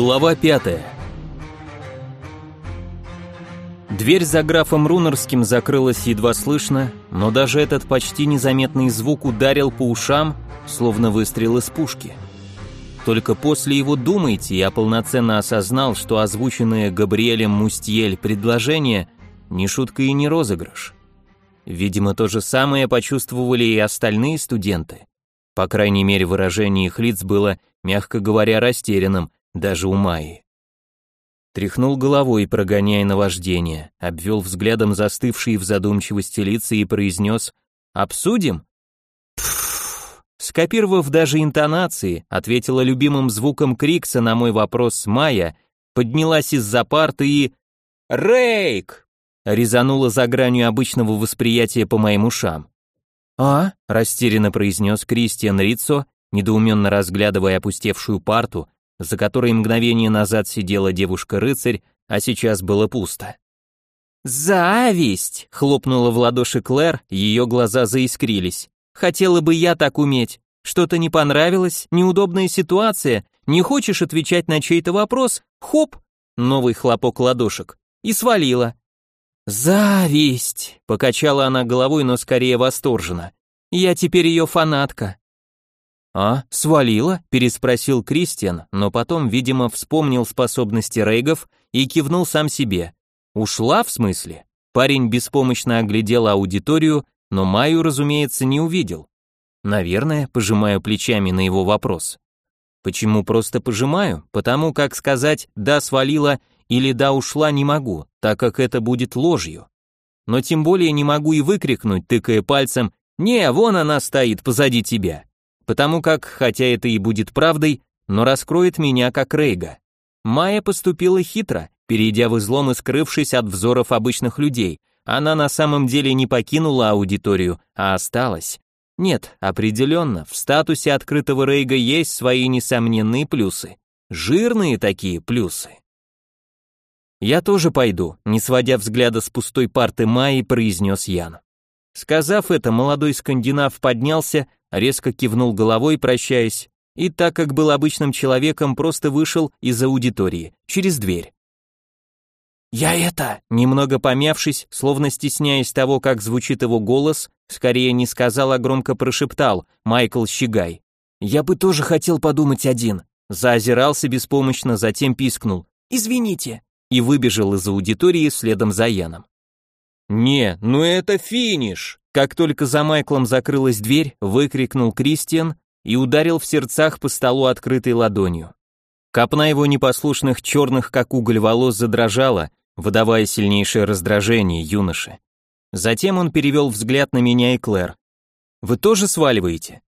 Глава пятая. Дверь за графом Рунерским закрылась едва слышно, но даже этот почти незаметный звук ударил по ушам, словно выстрел из пушки. Только после его «думайте» я полноценно осознал, что озвученное Габриэлем Мустьель предложение не шутка и не розыгрыш. Видимо, то же самое почувствовали и остальные студенты. По крайней мере, выражение их лиц было, мягко говоря, растерянным, даже у Майи. Тряхнул головой, прогоняя наваждение, обвел взглядом застывшие в задумчивости лица и произнес «Обсудим?» Скопировав даже интонации, ответила любимым звуком Крикса на мой вопрос Майя, поднялась из-за парты и... «Рейк!» резанула за гранью обычного восприятия по моим ушам. «А?» – растерянно произнес Кристиан Рицо, недоуменно разглядывая опустевшую парту, за которой мгновение назад сидела девушка-рыцарь, а сейчас было пусто. «Зависть!» — хлопнула в ладоши Клэр, ее глаза заискрились. «Хотела бы я так уметь. Что-то не понравилось? Неудобная ситуация? Не хочешь отвечать на чей-то вопрос? Хоп!» Новый хлопок ладошек. И свалила. «Зависть!» — покачала она головой, но скорее восторженно. «Я теперь ее фанатка. «А, свалила?» – переспросил Кристиан, но потом, видимо, вспомнил способности рейгов и кивнул сам себе. «Ушла, в смысле?» Парень беспомощно оглядел аудиторию, но Майю, разумеется, не увидел. Наверное, пожимаю плечами на его вопрос. Почему просто пожимаю? Потому как сказать «да, свалила» или «да, ушла» не могу, так как это будет ложью. Но тем более не могу и выкрикнуть, тыкая пальцем «не, вон она стоит позади тебя» потому как, хотя это и будет правдой, но раскроет меня как Рейга. Майя поступила хитро, перейдя в излом и скрывшись от взоров обычных людей. Она на самом деле не покинула аудиторию, а осталась. Нет, определенно, в статусе открытого Рейга есть свои несомненные плюсы. Жирные такие плюсы. «Я тоже пойду», не сводя взгляда с пустой парты Майи, произнес Ян. Сказав это, молодой скандинав поднялся, резко кивнул головой, прощаясь, и так как был обычным человеком, просто вышел из аудитории, через дверь. «Я это!» Немного помявшись, словно стесняясь того, как звучит его голос, скорее не сказал, а громко прошептал Майкл Щегай. «Я бы тоже хотел подумать один». Заозирался беспомощно, затем пискнул. «Извините!» и выбежал из аудитории следом за Яном. «Не, ну это финиш!» Как только за Майклом закрылась дверь, выкрикнул Кристиан и ударил в сердцах по столу открытой ладонью. Копна его непослушных черных, как уголь, волос задрожала, выдавая сильнейшее раздражение юноше. Затем он перевел взгляд на меня и Клэр. «Вы тоже сваливаете?»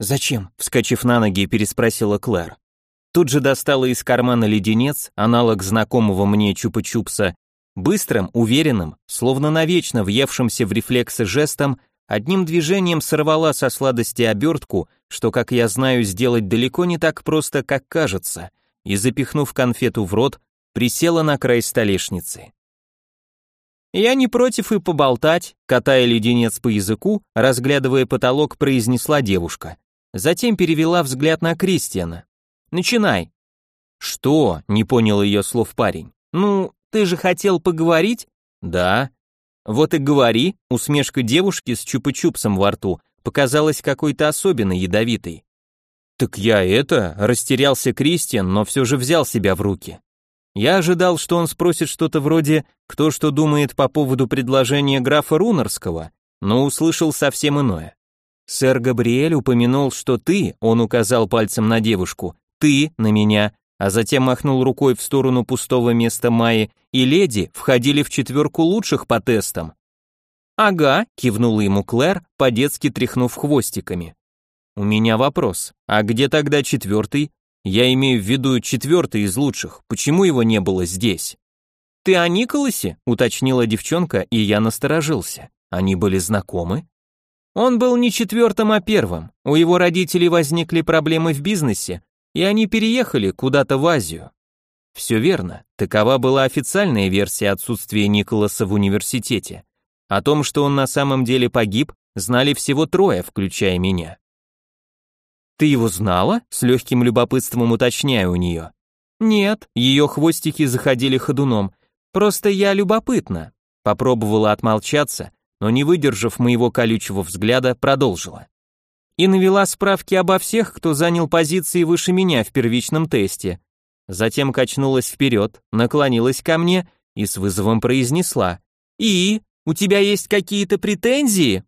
«Зачем?» — вскочив на ноги, переспросила Клэр. Тут же достала из кармана леденец, аналог знакомого мне чупа-чупса, Быстрым, уверенным, словно навечно въевшимся в рефлексы жестом, одним движением сорвала со сладости обертку, что, как я знаю, сделать далеко не так просто, как кажется, и, запихнув конфету в рот, присела на край столешницы. «Я не против и поболтать», катая леденец по языку, разглядывая потолок, произнесла девушка. Затем перевела взгляд на Кристиана. «Начинай». «Что?» — не понял ее слов парень. «Ну, ты же хотел поговорить? Да. Вот и говори, усмешка девушки с чупа-чупсом во рту показалась какой-то особенно ядовитой. Так я это, растерялся Кристиан, но все же взял себя в руки. Я ожидал, что он спросит что-то вроде «Кто что думает по поводу предложения графа Рунерского?», но услышал совсем иное. «Сэр Габриэль упомянул, что ты, он указал пальцем на девушку, ты на меня а затем махнул рукой в сторону пустого места Майи, и леди входили в четверку лучших по тестам. «Ага», — кивнула ему Клэр, по-детски тряхнув хвостиками. «У меня вопрос, а где тогда четвертый? Я имею в виду четвертый из лучших, почему его не было здесь?» «Ты о Николасе?» — уточнила девчонка, и я насторожился. Они были знакомы? Он был не четвертым, а первым. У его родителей возникли проблемы в бизнесе, и они переехали куда-то в Азию. Все верно, такова была официальная версия отсутствия Николаса в университете. О том, что он на самом деле погиб, знали всего трое, включая меня. «Ты его знала?» — с легким любопытством уточняю у нее. Нет, ее хвостики заходили ходуном. Просто я любопытна. Попробовала отмолчаться, но не выдержав моего колючего взгляда, продолжила. И навела справки обо всех, кто занял позиции выше меня в первичном тесте. Затем качнулась вперед, наклонилась ко мне и с вызовом произнесла. «И? У тебя есть какие-то претензии?»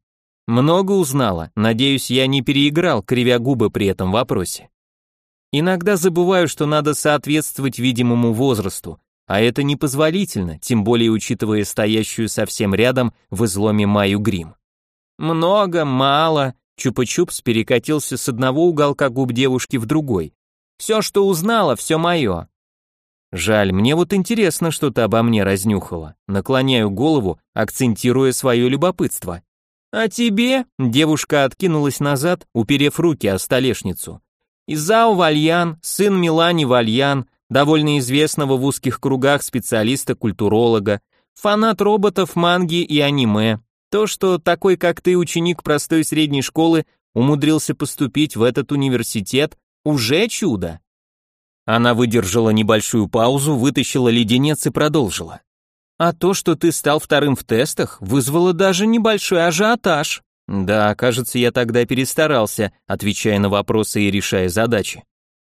Много узнала, надеюсь, я не переиграл, кривя губы при этом вопросе. Иногда забываю, что надо соответствовать видимому возрасту, а это непозволительно, тем более учитывая стоящую совсем рядом в изломе Маю грим. Много, мало, Чупа-чупс перекатился с одного уголка губ девушки в другой. Все, что узнала, все мое. Жаль, мне вот интересно, что ты обо мне разнюхала. Наклоняю голову, акцентируя свое любопытство. А тебе? Девушка откинулась назад, уперев руки о столешницу. Изао Вальян, сын Милани Вальян, довольно известного в узких кругах специалиста-культуролога, фанат роботов, манги и аниме. То, что такой, как ты, ученик простой средней школы, умудрился поступить в этот университет, уже чудо. Она выдержала небольшую паузу, вытащила леденец и продолжила. А то, что ты стал вторым в тестах, вызвало даже небольшой ажиотаж. Да, кажется, я тогда перестарался, отвечая на вопросы и решая задачи.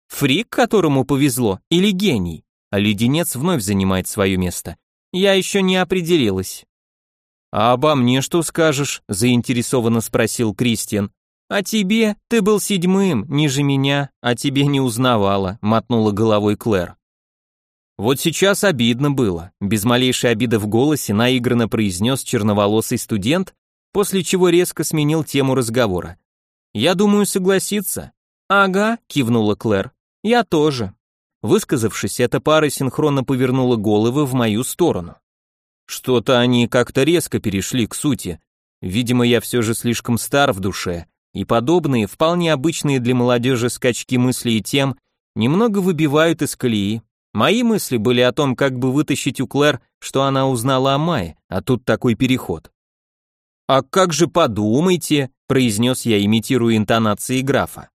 Фрик, которому повезло, или гений? А леденец вновь занимает свое место. Я еще не определилась. А обо мне что скажешь? заинтересованно спросил Кристиан. А тебе? Ты был седьмым, ниже меня, а тебе не узнавала, мотнула головой Клэр. Вот сейчас обидно было. Без малейшей обиды в голосе наигранно произнес черноволосый студент, после чего резко сменил тему разговора. «Я думаю согласиться». «Ага», — кивнула Клэр. «Я тоже». Высказавшись, эта пара синхронно повернула головы в мою сторону. Что-то они как-то резко перешли к сути. Видимо, я все же слишком стар в душе, и подобные, вполне обычные для молодежи скачки мыслей тем, немного выбивают из колеи. Мои мысли были о том, как бы вытащить у Клэр, что она узнала о Майе, а тут такой переход. «А как же подумайте», — произнес я, имитируя интонации графа.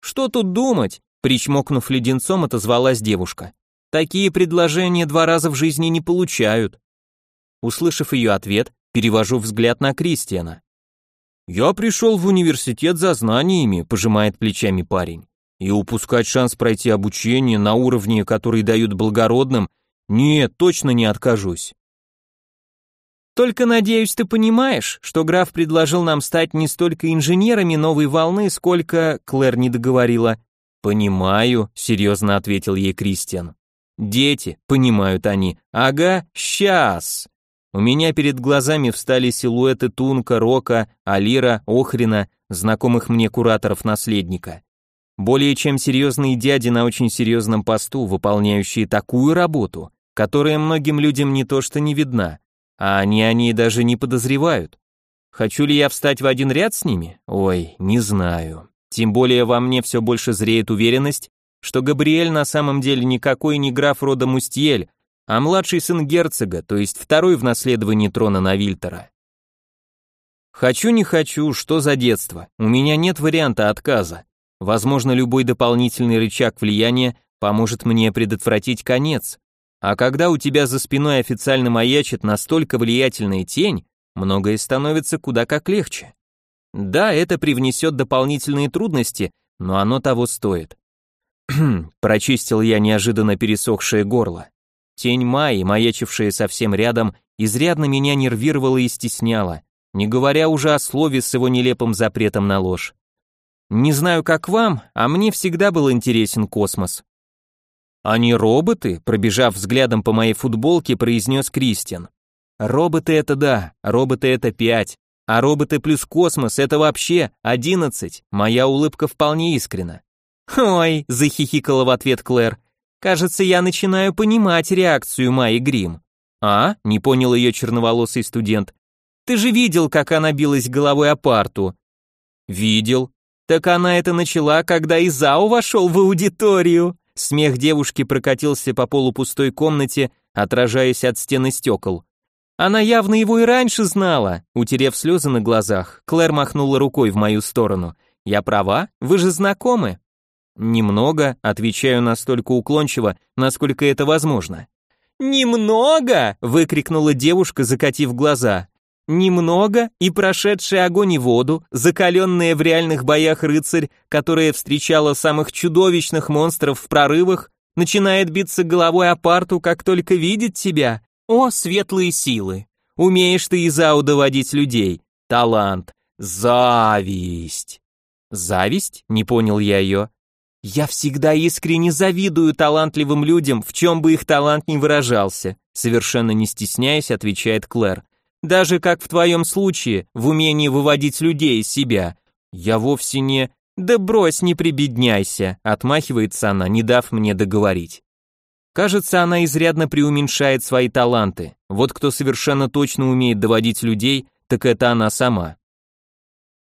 «Что тут думать?» — причмокнув леденцом, отозвалась девушка. «Такие предложения два раза в жизни не получают». Услышав ее ответ, перевожу взгляд на Кристиана. «Я пришел в университет за знаниями», — пожимает плечами парень. «И упускать шанс пройти обучение на уровне, который дают благородным, нет, точно не откажусь». Только надеюсь, ты понимаешь, что граф предложил нам стать не столько инженерами новой волны, сколько, Клэр не договорила. Понимаю, серьезно ответил ей Кристиан. Дети, понимают они. Ага, сейчас. У меня перед глазами встали силуэты Тунка, Рока, Алира, Охрина, знакомых мне кураторов наследника. Более чем серьезные дяди на очень серьезном посту, выполняющие такую работу, которая многим людям не то что не видна, а они о ней даже не подозревают. Хочу ли я встать в один ряд с ними? Ой, не знаю. Тем более во мне все больше зреет уверенность, что Габриэль на самом деле никакой не граф рода Мустьель, а младший сын герцога, то есть второй в наследовании трона Навильтера. Хочу не хочу, что за детство? У меня нет варианта отказа. Возможно, любой дополнительный рычаг влияния поможет мне предотвратить конец, а когда у тебя за спиной официально маячит настолько влиятельная тень, многое становится куда как легче. Да, это привнесет дополнительные трудности, но оно того стоит. Прочистил я неожиданно пересохшее горло. Тень Майи, маячившая совсем рядом, изрядно меня нервировала и стесняла, не говоря уже о слове с его нелепым запретом на ложь. Не знаю, как вам, а мне всегда был интересен космос. «Они роботы?» – пробежав взглядом по моей футболке, произнес Кристиан. «Роботы это да, роботы это пять, а роботы плюс космос это вообще одиннадцать». Моя улыбка вполне искренна. «Ой», – захихикала в ответ Клэр, «кажется, я начинаю понимать реакцию Майи Грим». «А?» – не понял ее черноволосый студент. «Ты же видел, как она билась головой о парту?» «Видел». «Так она это начала, когда Изао вошел в аудиторию». Смех девушки прокатился по полупустой комнате, отражаясь от стены стекол. Она явно его и раньше знала. Утерев слезы на глазах, Клэр махнула рукой в мою сторону. Я права? Вы же знакомы? Немного, отвечаю настолько уклончиво, насколько это возможно. «Немного!» — выкрикнула девушка, закатив глаза. «Немного и прошедший огонь и воду, закаленная в реальных боях рыцарь, которая встречала самых чудовищных монстров в прорывах, начинает биться головой о парту, как только видит тебя. О, светлые силы! Умеешь ты из Ау доводить людей. Талант. Зависть. Зависть? Не понял я ее. Я всегда искренне завидую талантливым людям, в чем бы их талант ни выражался, совершенно не стесняясь, отвечает Клэр. Даже как в твоем случае, в умении выводить людей из себя. Я вовсе не... Да брось, не прибедняйся, отмахивается она, не дав мне договорить. Кажется, она изрядно преуменьшает свои таланты. Вот кто совершенно точно умеет доводить людей, так это она сама.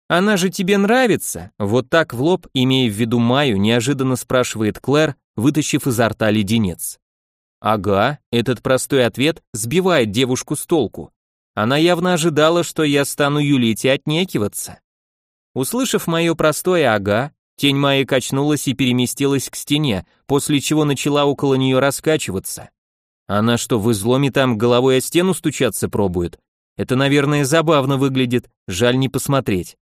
«Она же тебе нравится?» Вот так в лоб, имея в виду Маю, неожиданно спрашивает Клэр, вытащив изо рта леденец. Ага, этот простой ответ сбивает девушку с толку. Она явно ожидала, что я стану юлить и отнекиваться. Услышав мое простое «ага», тень Майи качнулась и переместилась к стене, после чего начала около нее раскачиваться. Она что, в изломе там головой о стену стучаться пробует? Это, наверное, забавно выглядит, жаль не посмотреть.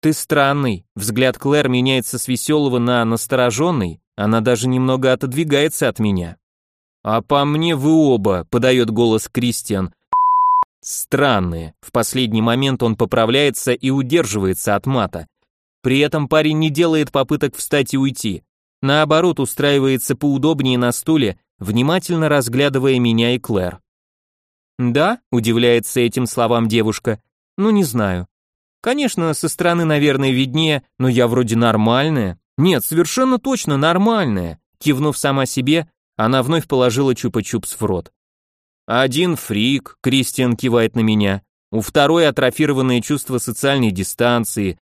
«Ты странный», взгляд Клэр меняется с веселого на настороженный, она даже немного отодвигается от меня. «А по мне вы оба», — подает голос Кристиан. «Странные». В последний момент он поправляется и удерживается от мата. При этом парень не делает попыток встать и уйти. Наоборот, устраивается поудобнее на стуле, внимательно разглядывая меня и Клэр. «Да?» — удивляется этим словам девушка. «Ну, не знаю. Конечно, со стороны, наверное, виднее, но я вроде нормальная. Нет, совершенно точно нормальная. Кивнув сама себе, она вновь положила чупа-чупс в рот. Один фрик, Кристиан кивает на меня. У второй атрофированное чувство социальной дистанции.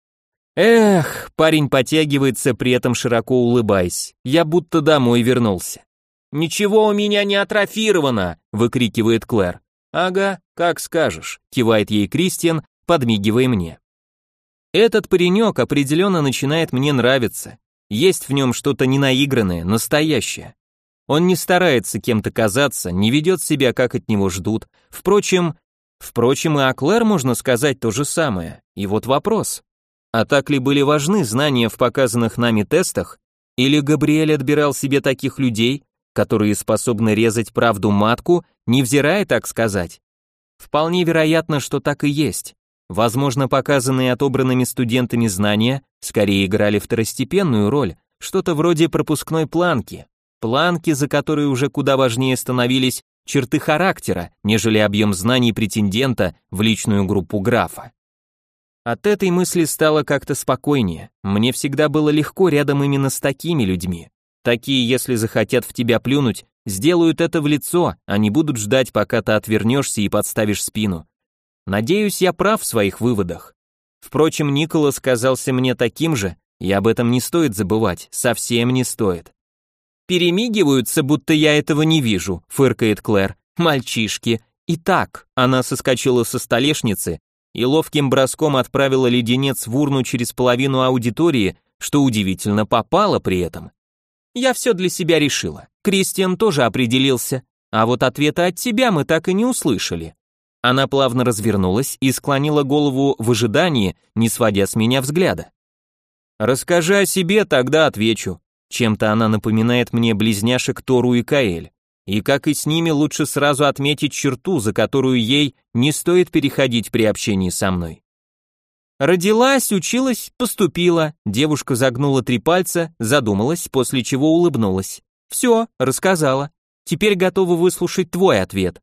Эх, парень потягивается, при этом широко улыбаясь. Я будто домой вернулся. «Ничего у меня не атрофировано!» — выкрикивает Клэр. «Ага, как скажешь», — кивает ей Кристиан, подмигивая мне. Этот паренек определенно начинает мне нравиться. Есть в нем что-то ненаигранное, настоящее. Он не старается кем-то казаться, не ведет себя, как от него ждут. Впрочем, впрочем и о Клэр можно сказать то же самое. И вот вопрос. А так ли были важны знания в показанных нами тестах, или Габриэль отбирал себе таких людей, которые способны резать правду матку, невзирая, так сказать? Вполне вероятно, что так и есть. Возможно, показанные отобранными студентами знания скорее играли второстепенную роль, что-то вроде пропускной планки, планки, за которые уже куда важнее становились черты характера, нежели объем знаний претендента в личную группу графа. От этой мысли стало как-то спокойнее. Мне всегда было легко рядом именно с такими людьми. Такие, если захотят в тебя плюнуть, сделают это в лицо, а не будут ждать, пока ты отвернешься и подставишь спину. Надеюсь, я прав в своих выводах. Впрочем, Николас казался мне таким же, и об этом не стоит забывать, совсем не стоит. Перемигиваются, будто я этого не вижу, фыркает Клэр. Мальчишки. Итак, она соскочила со столешницы и ловким броском отправила леденец в урну через половину аудитории, что удивительно попало при этом. Я все для себя решила. Кристиан тоже определился, а вот ответа от тебя мы так и не услышали. Она плавно развернулась и склонила голову в ожидании, не сводя с меня взгляда. «Расскажи о себе, тогда отвечу». Чем-то она напоминает мне близняшек Тору и Каэль. И как и с ними, лучше сразу отметить черту, за которую ей не стоит переходить при общении со мной. Родилась, училась, поступила. Девушка загнула три пальца, задумалась, после чего улыбнулась. Все, рассказала. Теперь готова выслушать твой ответ.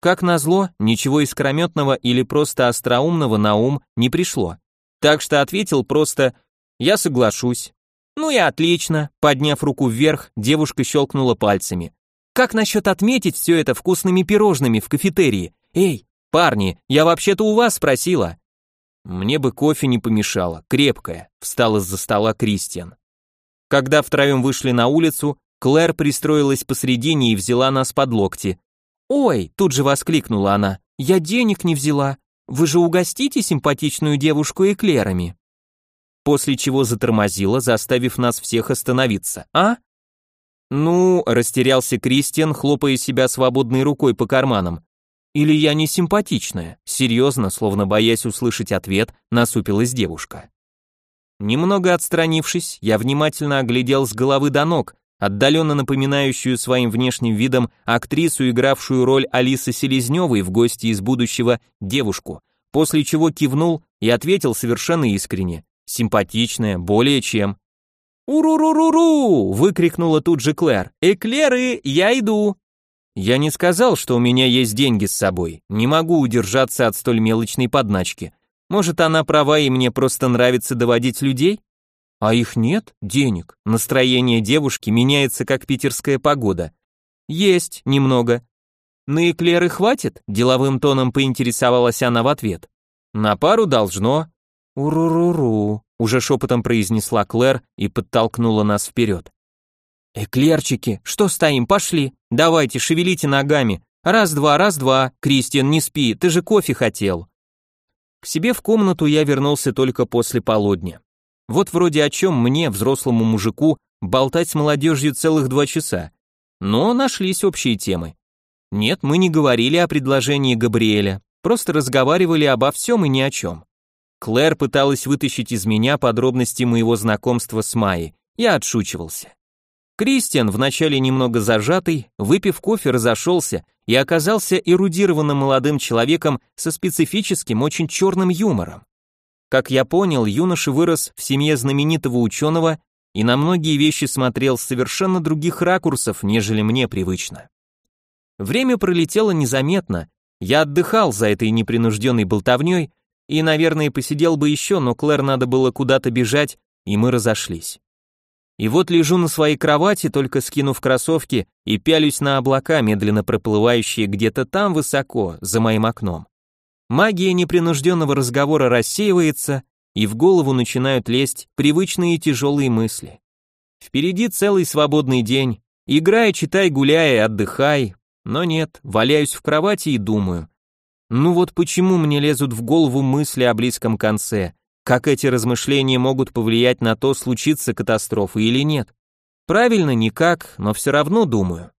Как назло, ничего искрометного или просто остроумного на ум не пришло. Так что ответил просто «Я соглашусь». Ну и отлично, подняв руку вверх, девушка щелкнула пальцами. Как насчет отметить все это вкусными пирожными в кафетерии? Эй, парни, я вообще-то у вас спросила. Мне бы кофе не помешало, крепкое, встал из-за стола Кристиан. Когда втроем вышли на улицу, Клэр пристроилась посредине и взяла нас под локти. «Ой!» – тут же воскликнула она. «Я денег не взяла. Вы же угостите симпатичную девушку эклерами?» после чего затормозила, заставив нас всех остановиться, а? Ну, растерялся Кристиан, хлопая себя свободной рукой по карманам. Или я не симпатичная? Серьезно, словно боясь услышать ответ, насупилась девушка. Немного отстранившись, я внимательно оглядел с головы до ног, отдаленно напоминающую своим внешним видом актрису, игравшую роль Алисы Селезневой в гости из будущего девушку, после чего кивнул и ответил совершенно искренне. Симпатичная, более чем. «Уру-ру-ру-ру!» — выкрикнула тут же Клэр. «Эклеры, я иду!» Я не сказал, что у меня есть деньги с собой, не могу удержаться от столь мелочной подначки. Может, она права и мне просто нравится доводить людей? А их нет, денег. Настроение девушки меняется, как питерская погода. Есть, немного. На эклеры хватит? Деловым тоном поинтересовалась она в ответ. На пару должно. Уру-ру-ру уже шепотом произнесла Клэр и подтолкнула нас вперед. «Эклерчики, что стоим, пошли, давайте, шевелите ногами, раз-два, раз-два, Кристиан, не спи, ты же кофе хотел». К себе в комнату я вернулся только после полудня. Вот вроде о чем мне, взрослому мужику, болтать с молодежью целых два часа. Но нашлись общие темы. Нет, мы не говорили о предложении Габриэля, просто разговаривали обо всем и ни о чем. Клэр пыталась вытащить из меня подробности моего знакомства с Майей. Я отшучивался. Кристиан, вначале немного зажатый, выпив кофе, разошелся и оказался эрудированным молодым человеком со специфическим, очень черным юмором. Как я понял, юноша вырос в семье знаменитого ученого и на многие вещи смотрел с совершенно других ракурсов, нежели мне привычно. Время пролетело незаметно, я отдыхал за этой непринужденной болтовней, и, наверное, посидел бы еще, но Клэр надо было куда-то бежать, и мы разошлись. И вот лежу на своей кровати, только скинув кроссовки, и пялюсь на облака, медленно проплывающие где-то там высоко, за моим окном. Магия непринужденного разговора рассеивается, и в голову начинают лезть привычные тяжелые мысли. Впереди целый свободный день, играй, читай, гуляй, отдыхай, но нет, валяюсь в кровати и думаю, ну вот почему мне лезут в голову мысли о близком конце? Как эти размышления могут повлиять на то, случится катастрофа или нет? Правильно, никак, но все равно думаю.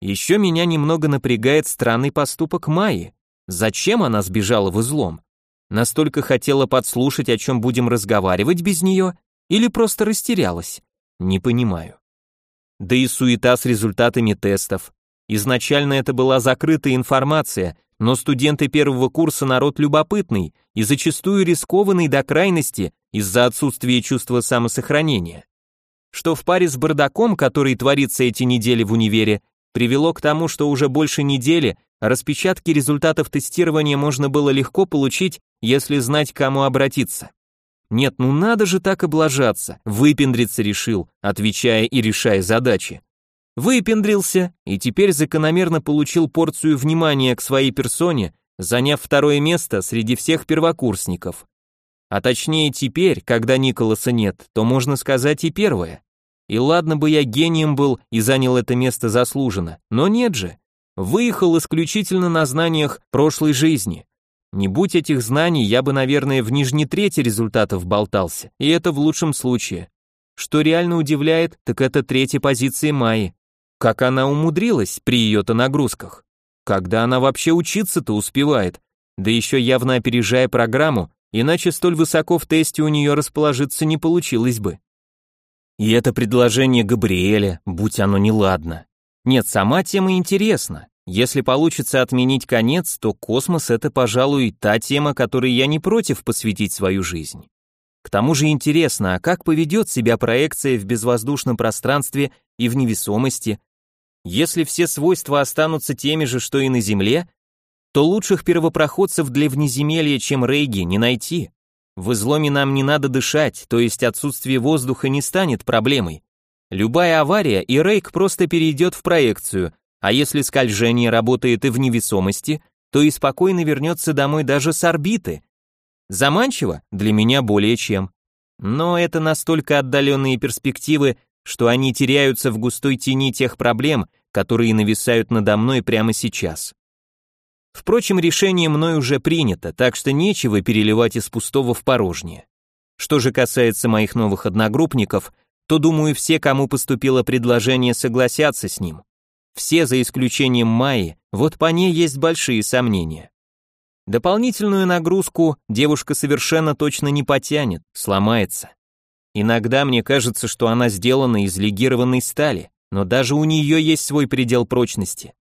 Еще меня немного напрягает странный поступок Майи. Зачем она сбежала в излом? Настолько хотела подслушать, о чем будем разговаривать без нее, или просто растерялась? Не понимаю. Да и суета с результатами тестов. Изначально это была закрытая информация, но студенты первого курса народ любопытный и зачастую рискованный до крайности из-за отсутствия чувства самосохранения. Что в паре с бардаком, который творится эти недели в универе, привело к тому, что уже больше недели распечатки результатов тестирования можно было легко получить, если знать, кому обратиться. Нет, ну надо же так облажаться, выпендриться решил, отвечая и решая задачи выпендрился и теперь закономерно получил порцию внимания к своей персоне, заняв второе место среди всех первокурсников. А точнее теперь, когда Николаса нет, то можно сказать и первое. И ладно бы я гением был и занял это место заслуженно, но нет же. Выехал исключительно на знаниях прошлой жизни. Не будь этих знаний, я бы, наверное, в нижней трети результатов болтался, и это в лучшем случае. Что реально удивляет, так это третья позиция Майи. Как она умудрилась при ее-то нагрузках? Когда она вообще учиться-то успевает? Да еще явно опережая программу, иначе столь высоко в тесте у нее расположиться не получилось бы. И это предложение Габриэля, будь оно неладно. Нет, сама тема интересна. Если получится отменить конец, то космос это, пожалуй, та тема, которой я не против посвятить свою жизнь. К тому же интересно, а как поведет себя проекция в безвоздушном пространстве и в невесомости, если все свойства останутся теми же, что и на Земле, то лучших первопроходцев для внеземелья, чем Рейги, не найти. В изломе нам не надо дышать, то есть отсутствие воздуха не станет проблемой. Любая авария, и Рейк просто перейдет в проекцию, а если скольжение работает и в невесомости, то и спокойно вернется домой даже с орбиты. Заманчиво? Для меня более чем. Но это настолько отдаленные перспективы, что они теряются в густой тени тех проблем, которые нависают надо мной прямо сейчас. Впрочем, решение мной уже принято, так что нечего переливать из пустого в порожнее. Что же касается моих новых одногруппников, то, думаю, все, кому поступило предложение, согласятся с ним. Все, за исключением Майи, вот по ней есть большие сомнения. Дополнительную нагрузку девушка совершенно точно не потянет, сломается. Иногда мне кажется, что она сделана из легированной стали, но даже у нее есть свой предел прочности.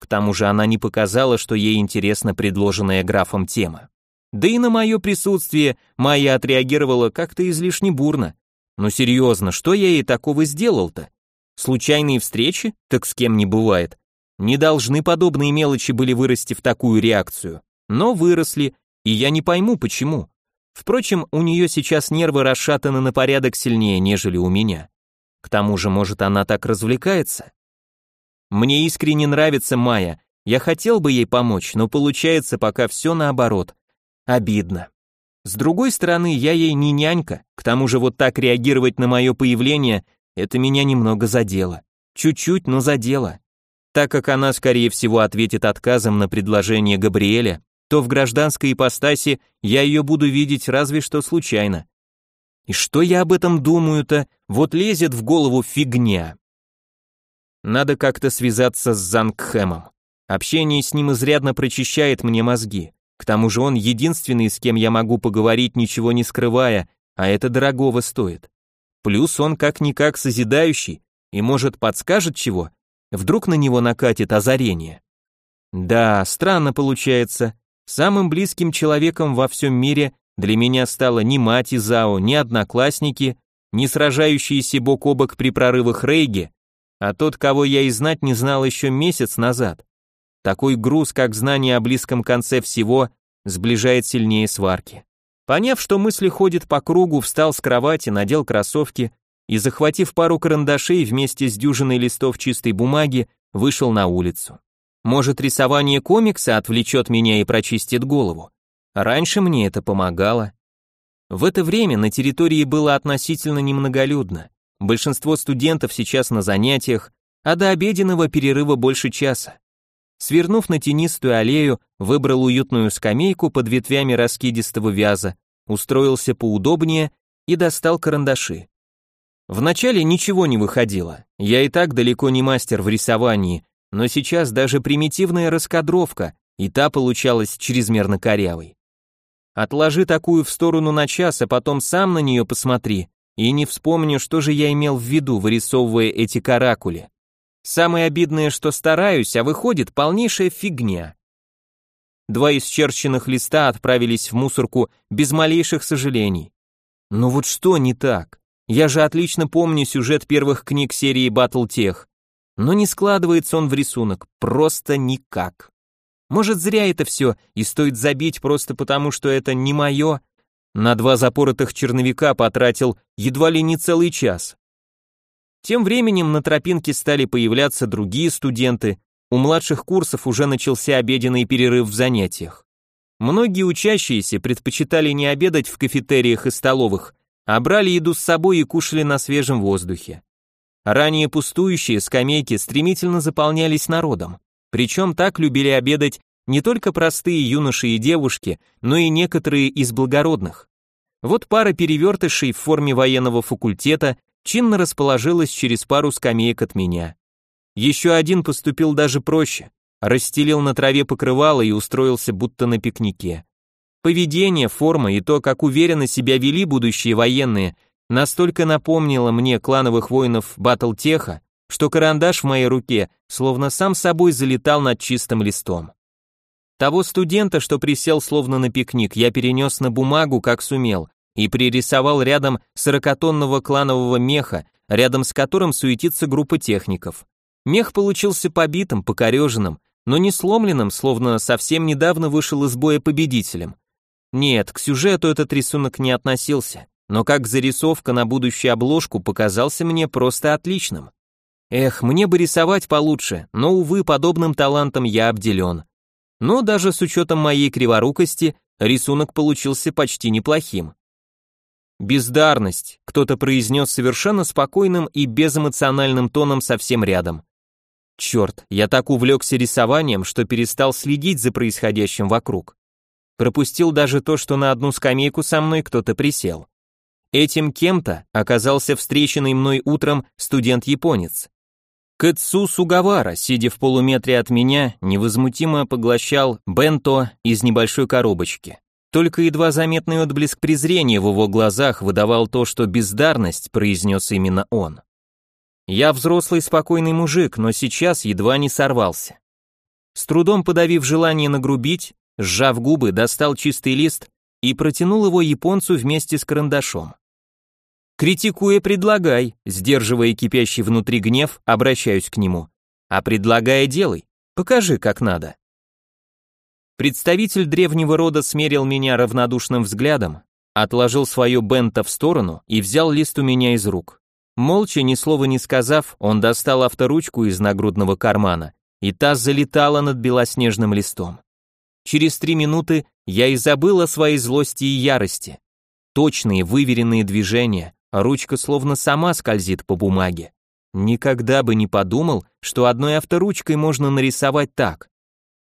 К тому же она не показала, что ей интересна предложенная графом тема. Да и на мое присутствие Майя отреагировала как-то излишне бурно. Но серьезно, что я ей такого сделал-то? Случайные встречи? Так с кем не бывает. Не должны подобные мелочи были вырасти в такую реакцию. Но выросли, и я не пойму почему. Впрочем, у нее сейчас нервы расшатаны на порядок сильнее, нежели у меня. К тому же, может, она так развлекается? Мне искренне нравится Майя. Я хотел бы ей помочь, но получается пока все наоборот. Обидно. С другой стороны, я ей не нянька, к тому же вот так реагировать на мое появление, это меня немного задело. Чуть-чуть, но задело. Так как она, скорее всего, ответит отказом на предложение Габриэля, то в гражданской ипостаси я ее буду видеть разве что случайно. И что я об этом думаю-то? Вот лезет в голову фигня. Надо как-то связаться с Зангхэмом. Общение с ним изрядно прочищает мне мозги. К тому же он единственный, с кем я могу поговорить, ничего не скрывая, а это дорогого стоит. Плюс он как-никак созидающий, и может подскажет чего, вдруг на него накатит озарение. Да, странно получается. Самым близким человеком во всем мире для меня стала ни мать Изао, ни одноклассники, ни сражающиеся бок о бок при прорывах Рейги, а тот, кого я и знать не знал еще месяц назад. Такой груз, как знание о близком конце всего, сближает сильнее сварки. Поняв, что мысли ходят по кругу, встал с кровати, надел кроссовки и, захватив пару карандашей вместе с дюжиной листов чистой бумаги, вышел на улицу. Может, рисование комикса отвлечет меня и прочистит голову. Раньше мне это помогало. В это время на территории было относительно немноголюдно. Большинство студентов сейчас на занятиях, а до обеденного перерыва больше часа. Свернув на тенистую аллею, выбрал уютную скамейку под ветвями раскидистого вяза, устроился поудобнее и достал карандаши. Вначале ничего не выходило, я и так далеко не мастер в рисовании, но сейчас даже примитивная раскадровка, и та получалась чрезмерно корявой. Отложи такую в сторону на час, а потом сам на нее посмотри, и не вспомню, что же я имел в виду, вырисовывая эти каракули. Самое обидное, что стараюсь, а выходит полнейшая фигня. Два исчерченных листа отправились в мусорку без малейших сожалений. Но вот что не так? Я же отлично помню сюжет первых книг серии Battletech. Но не складывается он в рисунок, просто никак. Может, зря это все, и стоит забить просто потому, что это не мое. На два запоротых черновика потратил едва ли не целый час. Тем временем на тропинке стали появляться другие студенты, у младших курсов уже начался обеденный перерыв в занятиях. Многие учащиеся предпочитали не обедать в кафетериях и столовых, а брали еду с собой и кушали на свежем воздухе. Ранее пустующие скамейки стремительно заполнялись народом, причем так любили обедать не только простые юноши и девушки, но и некоторые из благородных. Вот пара перевертышей в форме военного факультета чинно расположилась через пару скамеек от меня. Еще один поступил даже проще, расстелил на траве покрывало и устроился будто на пикнике. Поведение, форма и то, как уверенно себя вели будущие военные, настолько напомнило мне клановых воинов Батлтеха, что карандаш в моей руке словно сам собой залетал над чистым листом. Того студента, что присел словно на пикник, я перенес на бумагу, как сумел, и пририсовал рядом сорокатонного кланового меха, рядом с которым суетится группа техников. Мех получился побитым, покореженным, но не сломленным, словно совсем недавно вышел из боя победителем. Нет, к сюжету этот рисунок не относился, но как зарисовка на будущую обложку показался мне просто отличным. Эх, мне бы рисовать получше, но, увы, подобным талантом я обделен. Но даже с учетом моей криворукости, рисунок получился почти неплохим. Бездарность, кто-то произнес совершенно спокойным и безэмоциональным тоном совсем рядом. Черт, я так увлекся рисованием, что перестал следить за происходящим вокруг. Пропустил даже то, что на одну скамейку со мной кто-то присел. Этим кем-то оказался встреченный мной утром студент-японец. Кэтсу Сугавара, сидя в полуметре от меня, невозмутимо поглощал бенто из небольшой коробочки. Только едва заметный отблеск презрения в его глазах выдавал то, что бездарность произнес именно он. Я взрослый спокойный мужик, но сейчас едва не сорвался. С трудом подавив желание нагрубить, сжав губы, достал чистый лист и протянул его японцу вместе с карандашом. «Критикуя, предлагай», сдерживая кипящий внутри гнев, обращаюсь к нему. «А предлагая, делай. Покажи, как надо». Представитель древнего рода смерил меня равнодушным взглядом, отложил свое бента в сторону и взял лист у меня из рук. Молча, ни слова не сказав, он достал авторучку из нагрудного кармана, и та залетала над белоснежным листом. Через три минуты я и забыл о своей злости и ярости. Точные, выверенные движения, ручка словно сама скользит по бумаге. Никогда бы не подумал, что одной авторучкой можно нарисовать так.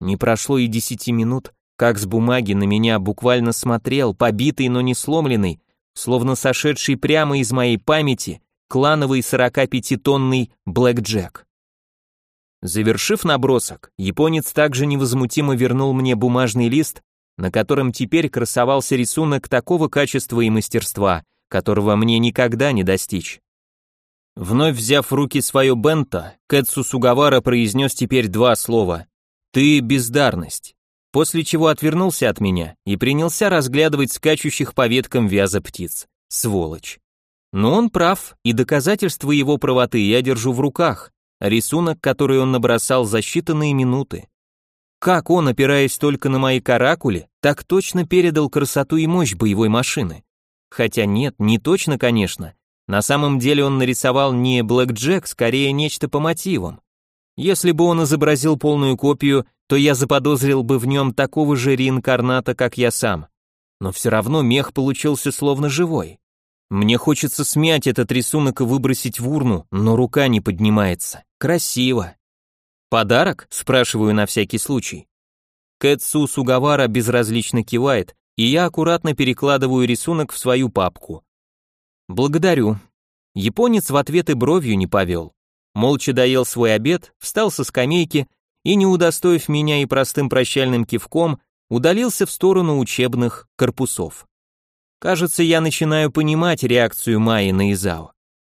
Не прошло и десяти минут, как с бумаги на меня буквально смотрел, побитый, но не сломленный, словно сошедший прямо из моей памяти, клановый 45-тонный Блэк Джек. Завершив набросок, японец также невозмутимо вернул мне бумажный лист, на котором теперь красовался рисунок такого качества и мастерства, которого мне никогда не достичь. Вновь взяв в руки свое бенто, Кэтсу Сугавара произнес теперь два слова «Ты бездарность», после чего отвернулся от меня и принялся разглядывать скачущих по веткам вяза птиц. Сволочь. Но он прав, и доказательства его правоты я держу в руках, рисунок, который он набросал за считанные минуты. Как он, опираясь только на мои каракули, так точно передал красоту и мощь боевой машины? Хотя нет, не точно, конечно. На самом деле он нарисовал не Блэк Джек, скорее нечто по мотивам. Если бы он изобразил полную копию, то я заподозрил бы в нем такого же реинкарната, как я сам. Но все равно мех получился словно живой. Мне хочется смять этот рисунок и выбросить в урну, но рука не поднимается. Красиво. Подарок? Спрашиваю на всякий случай. Кэтсу Сугавара безразлично кивает, и я аккуратно перекладываю рисунок в свою папку. Благодарю. Японец в ответ и бровью не повел молча доел свой обед, встал со скамейки и, не удостоив меня и простым прощальным кивком, удалился в сторону учебных корпусов. Кажется, я начинаю понимать реакцию Майи на Изао.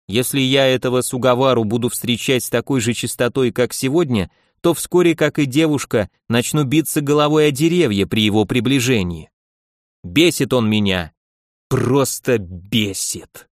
Если я этого Сугавару буду встречать с такой же частотой, как сегодня, то вскоре, как и девушка, начну биться головой о деревья при его приближении. Бесит он меня. Просто бесит.